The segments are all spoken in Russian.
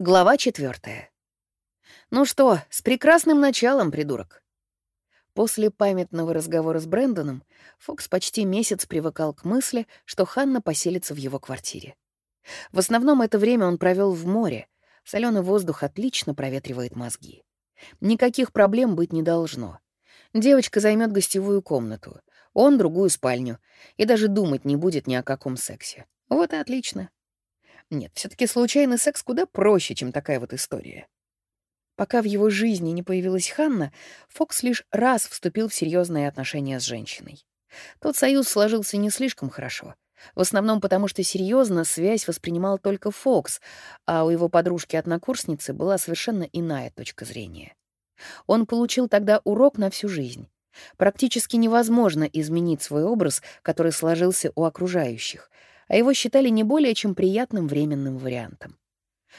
Глава четвертая. «Ну что, с прекрасным началом, придурок!» После памятного разговора с Брэндоном Фокс почти месяц привыкал к мысли, что Ханна поселится в его квартире. В основном это время он провел в море. Соленый воздух отлично проветривает мозги. Никаких проблем быть не должно. Девочка займет гостевую комнату, он — другую спальню, и даже думать не будет ни о каком сексе. Вот и отлично. Нет, все таки случайный секс куда проще, чем такая вот история. Пока в его жизни не появилась Ханна, Фокс лишь раз вступил в серьезные отношения с женщиной. Тот союз сложился не слишком хорошо. В основном потому, что серьезно связь воспринимал только Фокс, а у его подружки-однокурсницы была совершенно иная точка зрения. Он получил тогда урок на всю жизнь. Практически невозможно изменить свой образ, который сложился у окружающих, а его считали не более чем приятным временным вариантом.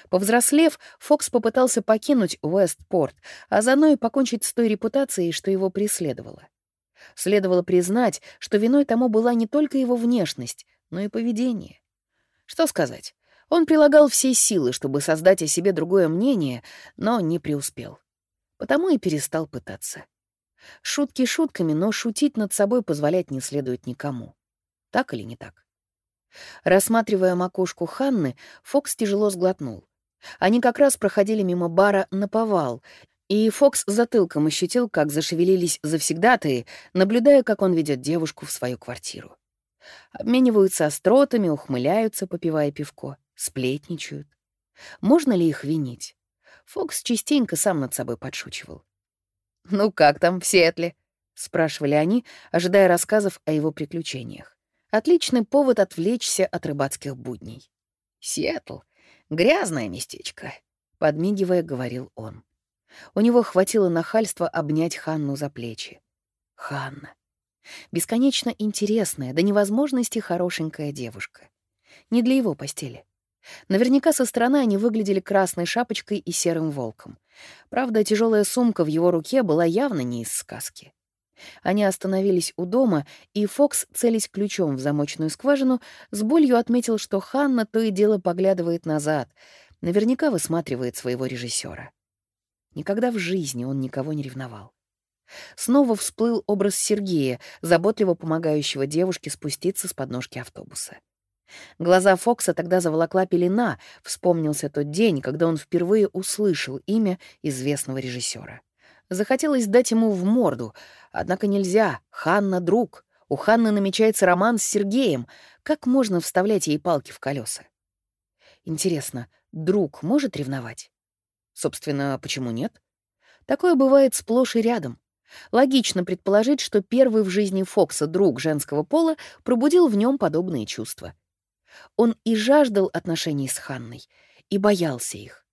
Повзрослев, Фокс попытался покинуть Уэстпорт, а заодно и покончить с той репутацией, что его преследовала. Следовало признать, что виной тому была не только его внешность, но и поведение. Что сказать? Он прилагал все силы, чтобы создать о себе другое мнение, но не преуспел. Потому и перестал пытаться. Шутки шутками, но шутить над собой позволять не следует никому. Так или не так? Рассматривая макушку Ханны, Фокс тяжело сглотнул. Они как раз проходили мимо бара на повал, и Фокс затылком ощутил, как зашевелились завсегдатые, наблюдая, как он ведет девушку в свою квартиру. Обмениваются остротами, ухмыляются, попивая пивко, сплетничают. Можно ли их винить? Фокс частенько сам над собой подшучивал. «Ну как там в Сиэтле?» — спрашивали они, ожидая рассказов о его приключениях. Отличный повод отвлечься от рыбацких будней. «Сиэтл — грязное местечко», — подмигивая, говорил он. У него хватило нахальства обнять Ханну за плечи. Ханна. Бесконечно интересная, до невозможности хорошенькая девушка. Не для его постели. Наверняка со стороны они выглядели красной шапочкой и серым волком. Правда, тяжелая сумка в его руке была явно не из сказки. Они остановились у дома, и Фокс, целясь ключом в замочную скважину, с болью отметил, что Ханна то и дело поглядывает назад, наверняка высматривает своего режиссера. Никогда в жизни он никого не ревновал. Снова всплыл образ Сергея, заботливо помогающего девушке спуститься с подножки автобуса. Глаза Фокса тогда заволокла пелена, вспомнился тот день, когда он впервые услышал имя известного режиссера. Захотелось дать ему в морду. Однако нельзя. Ханна — друг. У Ханны намечается роман с Сергеем. Как можно вставлять ей палки в колеса? Интересно, друг может ревновать? Собственно, почему нет? Такое бывает сплошь и рядом. Логично предположить, что первый в жизни Фокса друг женского пола пробудил в нем подобные чувства. Он и жаждал отношений с Ханной, и боялся их.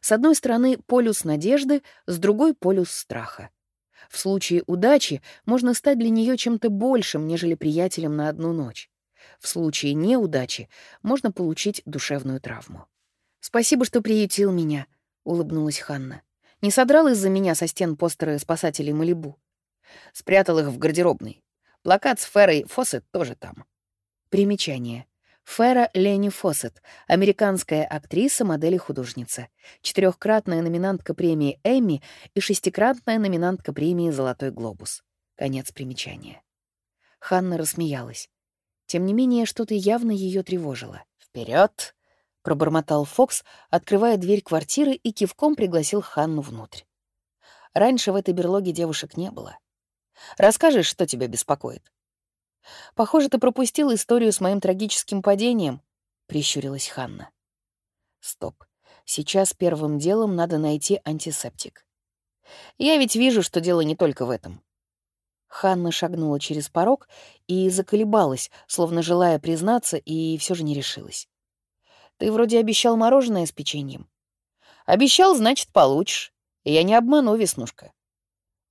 С одной стороны полюс надежды, с другой — полюс страха. В случае удачи можно стать для нее чем-то большим, нежели приятелем на одну ночь. В случае неудачи можно получить душевную травму. «Спасибо, что приютил меня», — улыбнулась Ханна. «Не содрал из-за меня со стен постеры спасателей Малибу?» Спрятал их в гардеробной. Плакат с Ферой Фоссет тоже там. Примечание. Фера Лени Фоссет, американская актриса, модель и художница, четырехкратная номинантка премии Эмми и шестикратная номинантка премии «Золотой глобус». Конец примечания. Ханна рассмеялась. Тем не менее, что-то явно ее тревожило. Вперед! пробормотал Фокс, открывая дверь квартиры и кивком пригласил Ханну внутрь. Раньше в этой берлоге девушек не было. «Расскажешь, что тебя беспокоит?» Похоже, ты пропустил историю с моим трагическим падением», — прищурилась Ханна. «Стоп. Сейчас первым делом надо найти антисептик. Я ведь вижу, что дело не только в этом». Ханна шагнула через порог и заколебалась, словно желая признаться, и все же не решилась. «Ты вроде обещал мороженое с печеньем». «Обещал, значит, получишь. Я не обману, Веснушка.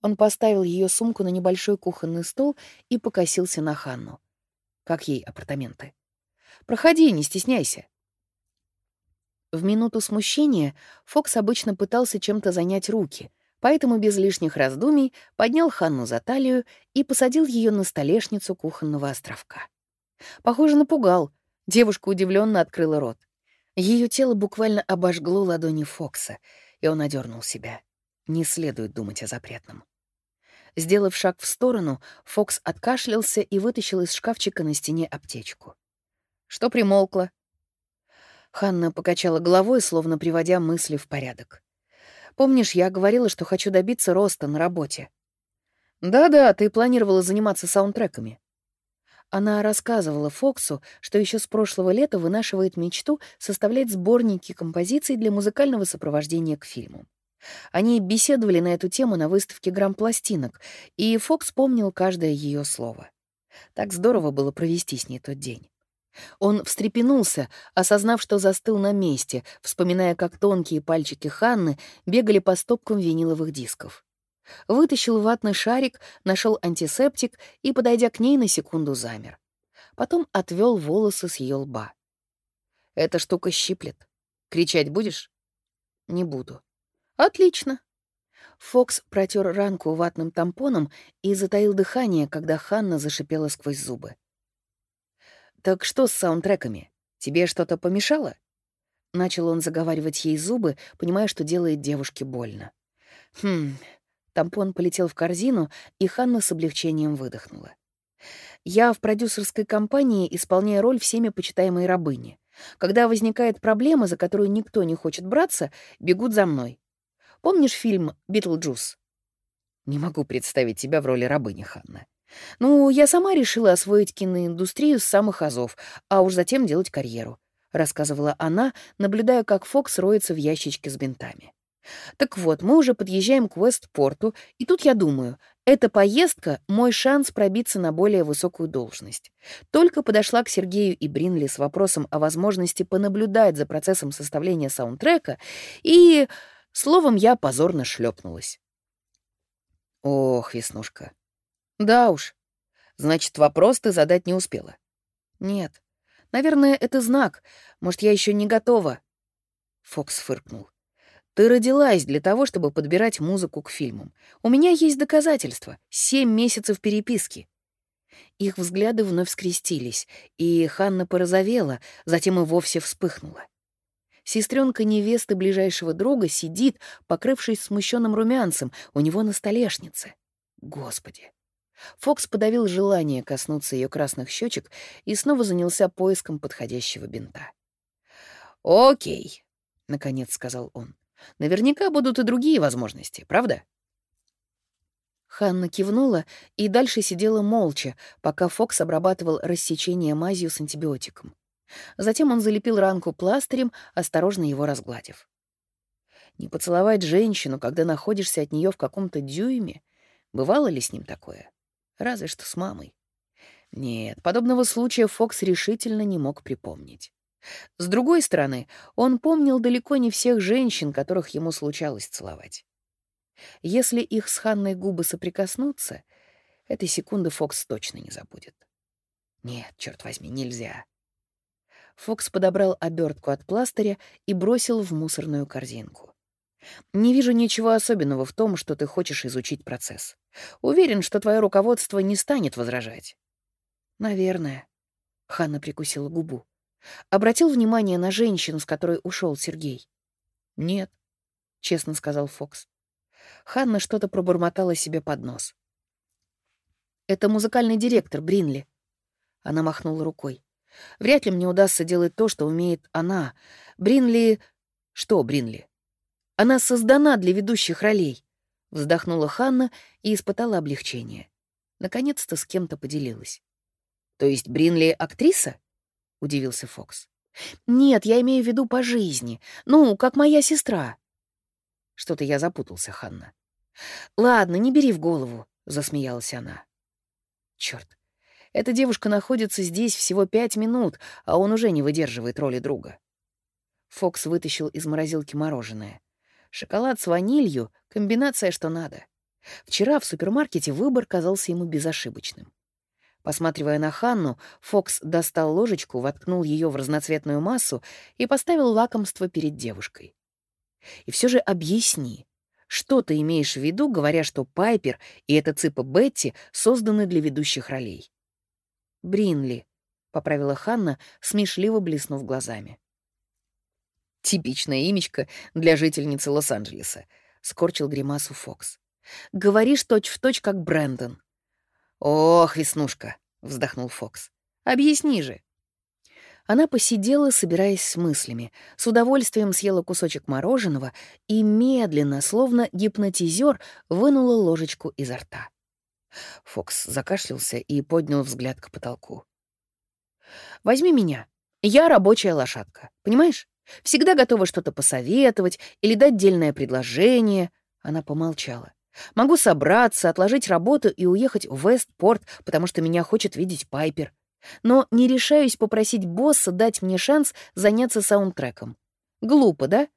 Он поставил ее сумку на небольшой кухонный стол и покосился на Ханну. Как ей апартаменты? «Проходи, не стесняйся». В минуту смущения Фокс обычно пытался чем-то занять руки, поэтому без лишних раздумий поднял Ханну за талию и посадил ее на столешницу кухонного островка. Похоже, напугал. Девушка удивленно открыла рот. Ее тело буквально обожгло ладони Фокса, и он одернул себя. Не следует думать о запретном. Сделав шаг в сторону, Фокс откашлялся и вытащил из шкафчика на стене аптечку. «Что примолкло?» Ханна покачала головой, словно приводя мысли в порядок. «Помнишь, я говорила, что хочу добиться роста на работе?» «Да-да, ты планировала заниматься саундтреками». Она рассказывала Фоксу, что еще с прошлого лета вынашивает мечту составлять сборники композиций для музыкального сопровождения к фильму. Они беседовали на эту тему на выставке грамм-пластинок, и Фокс помнил каждое ее слово. Так здорово было провести с ней тот день. Он встрепенулся, осознав, что застыл на месте, вспоминая, как тонкие пальчики Ханны бегали по стопкам виниловых дисков. Вытащил ватный шарик, нашел антисептик и, подойдя к ней, на секунду замер. Потом отвел волосы с ее лба. «Эта штука щиплет. Кричать будешь?» «Не буду». «Отлично». Фокс протер ранку ватным тампоном и затаил дыхание, когда Ханна зашипела сквозь зубы. «Так что с саундтреками? Тебе что-то помешало?» Начал он заговаривать ей зубы, понимая, что делает девушке больно. «Хм...» Тампон полетел в корзину, и Ханна с облегчением выдохнула. «Я в продюсерской компании исполняю роль всеми почитаемой рабыни. Когда возникает проблема, за которую никто не хочет браться, бегут за мной. Помнишь фильм «Битлджус»?» «Не могу представить тебя в роли рабыни, Ханна. Ну, я сама решила освоить киноиндустрию с самых азов, а уж затем делать карьеру», — рассказывала она, наблюдая, как Фокс роется в ящичке с бинтами. «Так вот, мы уже подъезжаем к Вестпорту, и тут я думаю, эта поездка — мой шанс пробиться на более высокую должность. Только подошла к Сергею и Бринли с вопросом о возможности понаблюдать за процессом составления саундтрека, и, словом, я позорно шлепнулась. Ох, Веснушка, да уж. Значит, вопрос ты задать не успела. Нет. Наверное, это знак. Может, я еще не готова. Фокс фыркнул. Ты родилась для того, чтобы подбирать музыку к фильмам. У меня есть доказательства. Семь месяцев переписки. Их взгляды вновь скрестились, и Ханна порозовела, затем и вовсе вспыхнула. Сестренка невесты ближайшего друга сидит, покрывшись смущенным румянцем, у него на столешнице. Господи, Фокс подавил желание коснуться ее красных щечек и снова занялся поиском подходящего бинта. «Окей», — наконец сказал он. «Наверняка будут и другие возможности, правда?» Ханна кивнула и дальше сидела молча, пока Фокс обрабатывал рассечение мазью с антибиотиком. Затем он залепил ранку пластырем, осторожно его разгладив. Не поцеловать женщину, когда находишься от нее в каком-то дюйме, бывало ли с ним такое? Разве что с мамой. Нет, подобного случая Фокс решительно не мог припомнить. С другой стороны, он помнил далеко не всех женщин, которых ему случалось целовать. Если их с Ханной губы соприкоснутся, этой секунды Фокс точно не забудет. Нет, черт возьми, нельзя. Фокс подобрал обертку от пластыря и бросил в мусорную корзинку. Не вижу ничего особенного в том, что ты хочешь изучить процесс. Уверен, что твое руководство не станет возражать. Наверное. Ханна прикусила губу. Обратил внимание на женщину, с которой ушел Сергей. Нет, честно сказал Фокс. Ханна что-то пробормотала себе под нос. Это музыкальный директор Бринли. Она махнула рукой. Вряд ли мне удастся делать то, что умеет она. Бринли... Что Бринли? Она создана для ведущих ролей. Вздохнула Ханна и испытала облегчение. Наконец-то с кем-то поделилась. То есть Бринли актриса? Удивился Фокс. Нет, я имею в виду по жизни. Ну, как моя сестра. Что-то я запутался, Ханна. Ладно, не бери в голову, засмеялась она. Черт, эта девушка находится здесь всего пять минут, а он уже не выдерживает роли друга. Фокс вытащил из морозилки мороженое. Шоколад с ванилью — комбинация, что надо. Вчера в супермаркете выбор казался ему безошибочным. Посматривая на Ханну, Фокс достал ложечку, воткнул ее в разноцветную массу и поставил лакомство перед девушкой. И все же объясни, что ты имеешь в виду, говоря, что Пайпер и эта цыпа Бетти созданы для ведущих ролей? «Бринли», — поправила Ханна, смешливо блеснув глазами. Типичное имечко для жительницы Лос-Анджелеса. Скорчил гримасу Фокс. Говоришь точь-в-точь, точь, как Брэндон. Ох, Веснушка, вздохнул Фокс. Объясни же. Она посидела, собираясь с мыслями, с удовольствием съела кусочек мороженого и медленно, словно гипнотизер, вынула ложечку изо рта. Фокс закашлялся и поднял взгляд к потолку. «Возьми меня. Я рабочая лошадка, понимаешь? Всегда готова что-то посоветовать или дать дельное предложение». Она помолчала. «Могу собраться, отложить работу и уехать в Вестпорт, потому что меня хочет видеть Пайпер но не решаюсь попросить босса дать мне шанс заняться саундтреком. Глупо, да?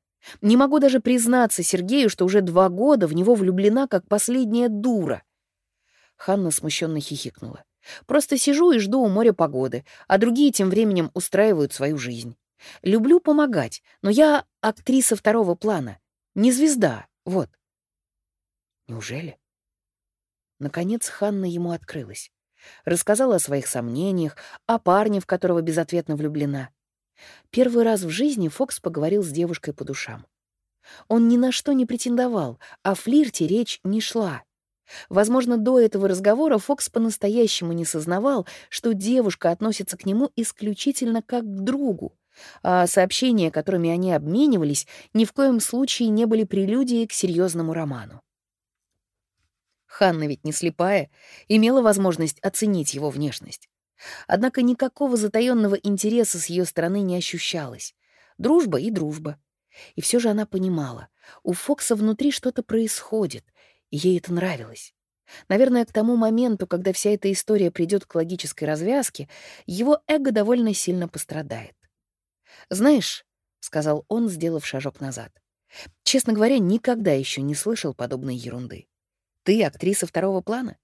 Не могу даже признаться Сергею, что уже два года в него влюблена, как последняя дура. Ханна смущенно хихикнула. Просто сижу и жду у моря погоды, а другие тем временем устраивают свою жизнь. Люблю помогать, но я актриса второго плана. Не звезда, вот. Неужели? Наконец Ханна ему открылась. Рассказала о своих сомнениях, о парне, в которого безответно влюблена. Первый раз в жизни Фокс поговорил с девушкой по душам. Он ни на что не претендовал, о флирте речь не шла. Возможно, до этого разговора Фокс по-настоящему не сознавал, что девушка относится к нему исключительно как к другу, а сообщения, которыми они обменивались, ни в коем случае не были прелюдией к серьезному роману. Ханна ведь не слепая, имела возможность оценить его внешность. Однако никакого затаённого интереса с ее стороны не ощущалось. Дружба и дружба. И все же она понимала, у Фокса внутри что-то происходит, ей это нравилось. Наверное, к тому моменту, когда вся эта история придет к логической развязке, его эго довольно сильно пострадает. «Знаешь», — сказал он, сделав шажок назад, — «честно говоря, никогда еще не слышал подобной ерунды. Ты актриса второго плана?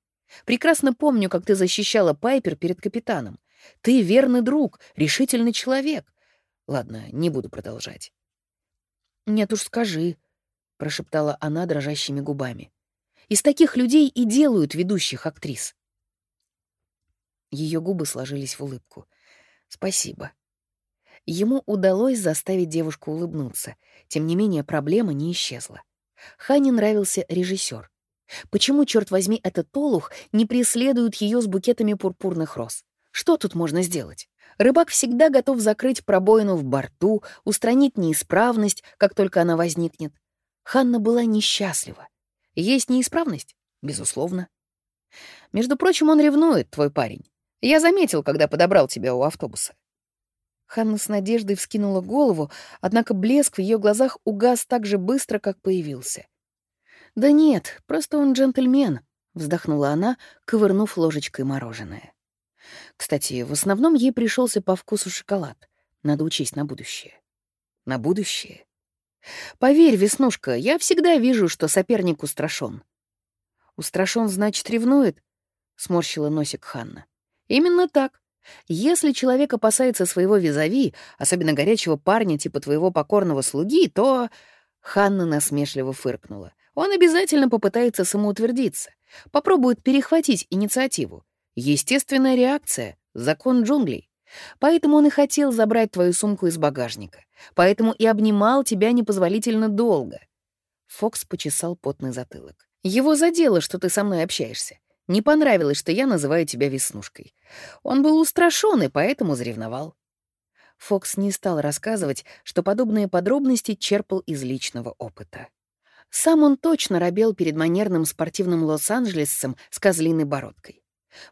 Прекрасно помню, как ты защищала Пайпер перед капитаном. Ты верный друг, решительный человек. Ладно, не буду продолжать. Нет уж, скажи, прошептала она дрожащими губами. Из таких людей и делают ведущих актрис. Ее губы сложились в улыбку. Спасибо. Ему удалось заставить девушку улыбнуться. Тем не менее, проблема не исчезла. Хане нравился режиссер. Почему, черт возьми, этот олух не преследует ее с букетами пурпурных роз? Что тут можно сделать? Рыбак всегда готов закрыть пробоину в борту, устранить неисправность, как только она возникнет. Ханна была несчастлива. Есть неисправность? Безусловно. Между прочим, он ревнует, твой парень. Я заметил, когда подобрал тебя у автобуса. Ханна с надеждой вскинула голову, однако блеск в ее глазах угас так же быстро, как появился. «Да нет, просто он джентльмен», — вздохнула она, ковырнув ложечкой мороженое. Кстати, в основном ей пришелся по вкусу шоколад. Надо учесть на будущее. На будущее? Поверь, Веснушка, я всегда вижу, что соперник устрашен. Устрашен, значит, ревнует? Сморщила носик Ханна. Именно так. Если человек опасается своего визави, особенно горячего парня типа твоего покорного слуги, то... Ханна насмешливо фыркнула. Он обязательно попытается самоутвердиться, попробует перехватить инициативу. Естественная реакция — закон джунглей. Поэтому он и хотел забрать твою сумку из багажника. Поэтому и обнимал тебя непозволительно долго. Фокс почесал потный затылок. Его задело, что ты со мной общаешься. Не понравилось, что я называю тебя Веснушкой. Он был устрашен и поэтому заревновал. Фокс не стал рассказывать, что подобные подробности черпал из личного опыта. Сам он точно робел перед манерным спортивным лос-анджелесцем с козлиной бородкой.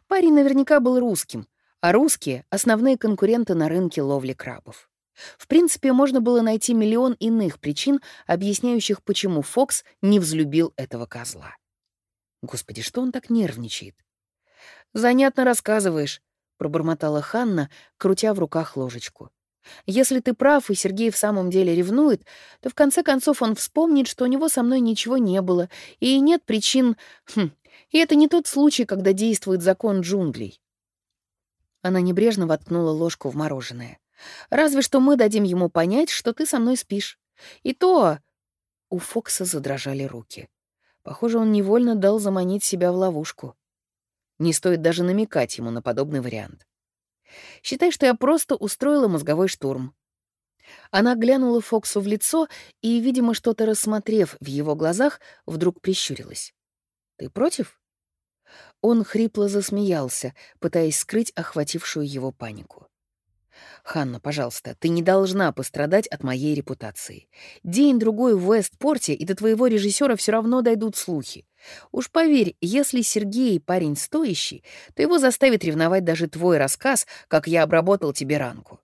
Парень наверняка был русским, а русские — основные конкуренты на рынке ловли крабов. В принципе, можно было найти миллион иных причин, объясняющих, почему Фокс не взлюбил этого козла. Господи, что он так нервничает? «Занятно рассказываешь», — пробормотала Ханна, крутя в руках ложечку. Если ты прав, и Сергей в самом деле ревнует, то в конце концов он вспомнит, что у него со мной ничего не было, и нет причин... Хм, и это не тот случай, когда действует закон джунглей. Она небрежно воткнула ложку в мороженое. «Разве что мы дадим ему понять, что ты со мной спишь. И то...» У Фокса задрожали руки. Похоже, он невольно дал заманить себя в ловушку. Не стоит даже намекать ему на подобный вариант. Считай, что я просто устроила мозговой штурм. Она глянула Фоксу в лицо и, видимо, что-то рассмотрев в его глазах, вдруг прищурилась. «Ты против?» Он хрипло засмеялся, пытаясь скрыть охватившую его панику. «Ханна, пожалуйста, ты не должна пострадать от моей репутации. День-другой в Вестпорте, и до твоего режиссера все равно дойдут слухи. Уж поверь, если Сергей парень стоящий, то его заставит ревновать даже твой рассказ, как я обработал тебе ранку.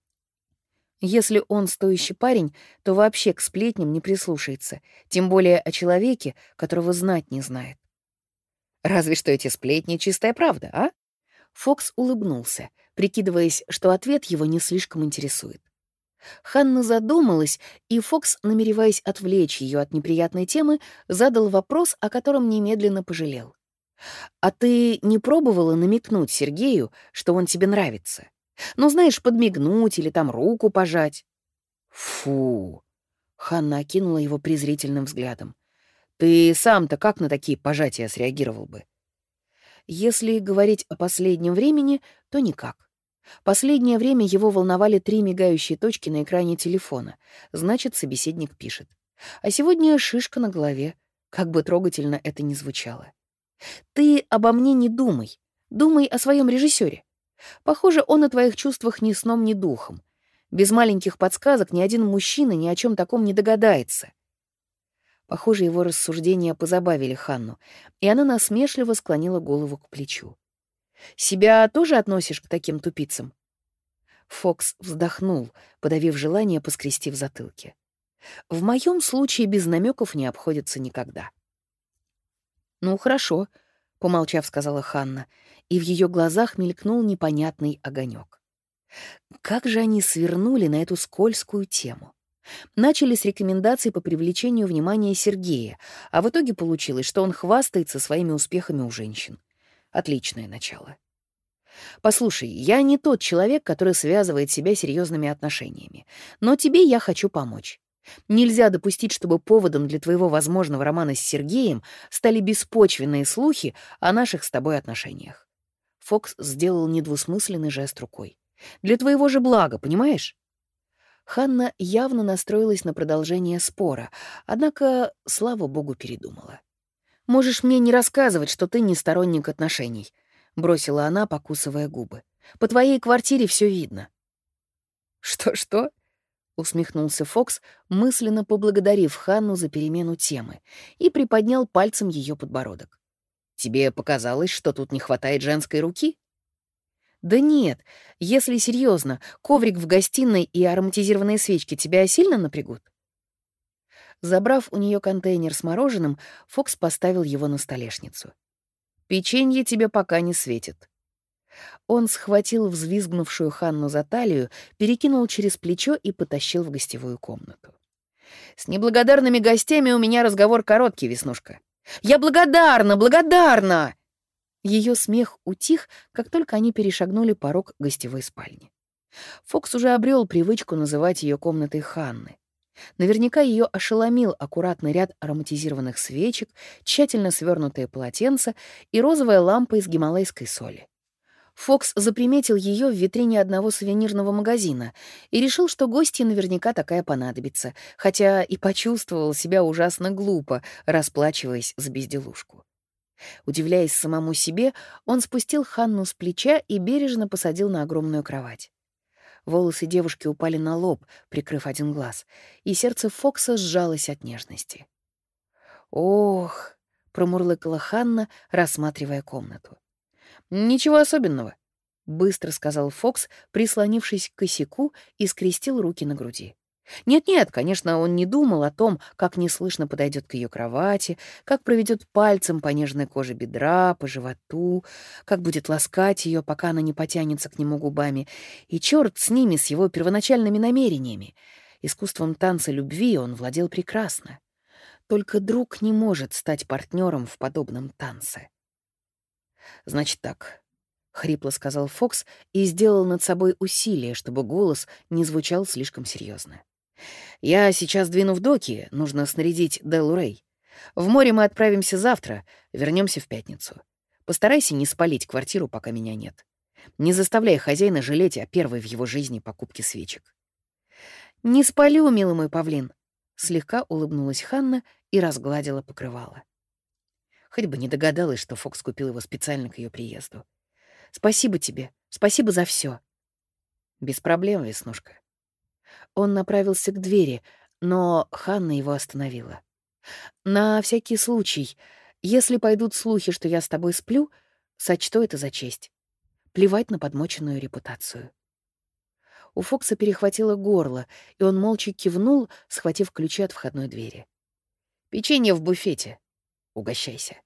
Если он стоящий парень, то вообще к сплетням не прислушается, тем более о человеке, которого знать не знает. Разве что эти сплетни — чистая правда, а? Фокс улыбнулся, прикидываясь, что ответ его не слишком интересует. Ханна задумалась, и Фокс, намереваясь отвлечь ее от неприятной темы, задал вопрос, о котором немедленно пожалел. «А ты не пробовала намекнуть Сергею, что он тебе нравится?» Ну, знаешь, подмигнуть или там руку пожать. Фу. Ханна окинула его презрительным взглядом. Ты сам-то как на такие пожатия среагировал бы? Если говорить о последнем времени, то никак. Последнее время его волновали три мигающие точки на экране телефона. Значит, собеседник пишет. А сегодня шишка на голове. Как бы трогательно это ни звучало. Ты обо мне не думай. Думай о своем режиссере. Похоже, он о твоих чувствах ни сном, ни духом. Без маленьких подсказок ни один мужчина ни о чем таком не догадается. Похоже, его рассуждения позабавили Ханну, и она насмешливо склонила голову к плечу. «Себя тоже относишь к таким тупицам?» Фокс вздохнул, подавив желание поскрести в затылке. «В моем случае без намеков не обходится никогда». «Ну, хорошо», — помолчав, сказала Ханна, и в ее глазах мелькнул непонятный огонек. Как же они свернули на эту скользкую тему? Начали с рекомендаций по привлечению внимания Сергея, а в итоге получилось, что он хвастается своими успехами у женщин. Отличное начало. Послушай, я не тот человек, который связывает себя серьезными отношениями, но тебе я хочу помочь. Нельзя допустить, чтобы поводом для твоего возможного романа с Сергеем стали беспочвенные слухи о наших с тобой отношениях. Фокс сделал недвусмысленный жест рукой. «Для твоего же блага, понимаешь?» Ханна явно настроилась на продолжение спора, однако, слава богу, передумала. «Можешь мне не рассказывать, что ты не сторонник отношений», — бросила она, покусывая губы. «По твоей квартире все видно». «Что-что?» — усмехнулся Фокс, мысленно поблагодарив Ханну за перемену темы, и приподнял пальцем ее подбородок. Тебе показалось, что тут не хватает женской руки? Да нет, если серьезно, коврик в гостиной и ароматизированные свечки тебя сильно напрягут? Забрав у нее контейнер с мороженым, Фокс поставил его на столешницу. «Печенье тебе пока не светит». Он схватил взвизгнувшую Ханну за талию, перекинул через плечо и потащил в гостевую комнату. «С неблагодарными гостями у меня разговор короткий, Веснушка. Я благодарна, благодарна!» Ее смех утих, как только они перешагнули порог гостевой спальни. Фокс уже обрел привычку называть ее комнатой Ханны. Наверняка ее ошеломил аккуратный ряд ароматизированных свечек, тщательно свернутые полотенца и розовая лампа из гималайской соли. Фокс заприметил ее в витрине одного сувенирного магазина и решил, что гостье наверняка такая понадобится, хотя и почувствовал себя ужасно глупо, расплачиваясь за безделушку. Удивляясь самому себе, он спустил Ханну с плеча и бережно посадил на огромную кровать. Волосы девушки упали на лоб, прикрыв один глаз, и сердце Фокса сжалось от нежности. «Ох!» — промурлыкала Ханна, рассматривая комнату. «Ничего особенного», — быстро сказал Фокс, прислонившись к косяку и скрестил руки на груди. Нет-нет, конечно, он не думал о том, как неслышно подойдет к ее кровати, как проведет пальцем по нежной коже бедра, по животу, как будет ласкать ее, пока она не потянется к нему губами. И черт с ними, с его первоначальными намерениями. Искусством танца любви он владел прекрасно. Только друг не может стать партнером в подобном танце. «Значит так», — хрипло сказал Фокс и сделал над собой усилие, чтобы голос не звучал слишком серьезно. «Я сейчас двину в доки, нужно снарядить Делу Рэй. В море мы отправимся завтра, вернемся в пятницу. Постарайся не спалить квартиру, пока меня нет. Не заставляй хозяина жалеть о первой в его жизни покупке свечек». «Не спалю, милый мой павлин!» Слегка улыбнулась Ханна и разгладила покрывало. Хоть бы не догадалась, что Фокс купил его специально к ее приезду. «Спасибо тебе, спасибо за все. «Без проблем, Веснушка». Он направился к двери, но Ханна его остановила. «На всякий случай, если пойдут слухи, что я с тобой сплю, сочту это за честь. Плевать на подмоченную репутацию». У Фокса перехватило горло, и он молча кивнул, схватив ключи от входной двери. «Печенье в буфете. Угощайся».